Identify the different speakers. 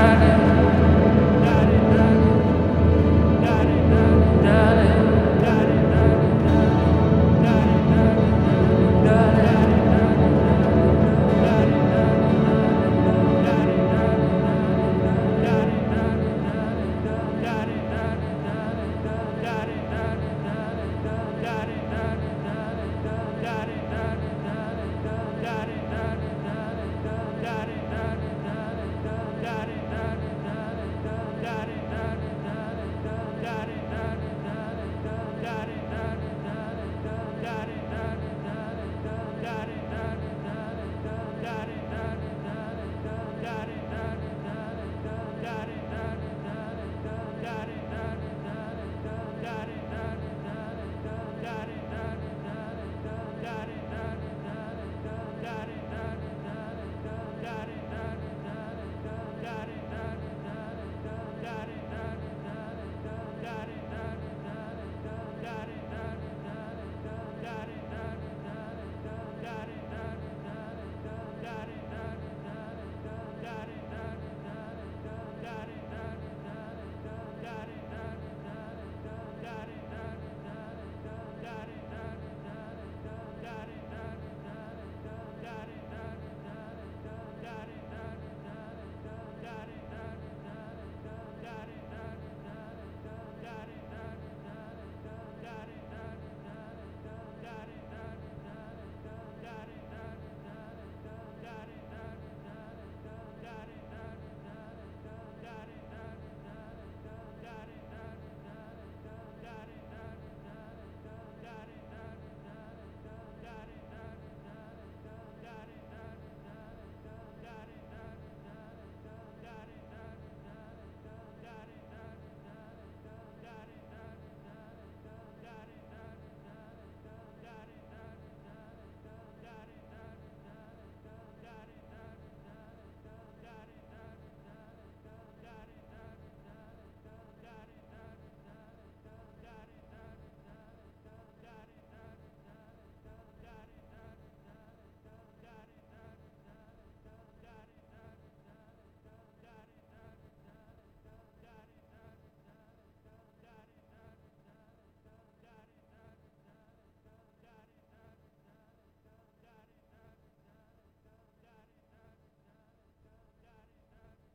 Speaker 1: shining.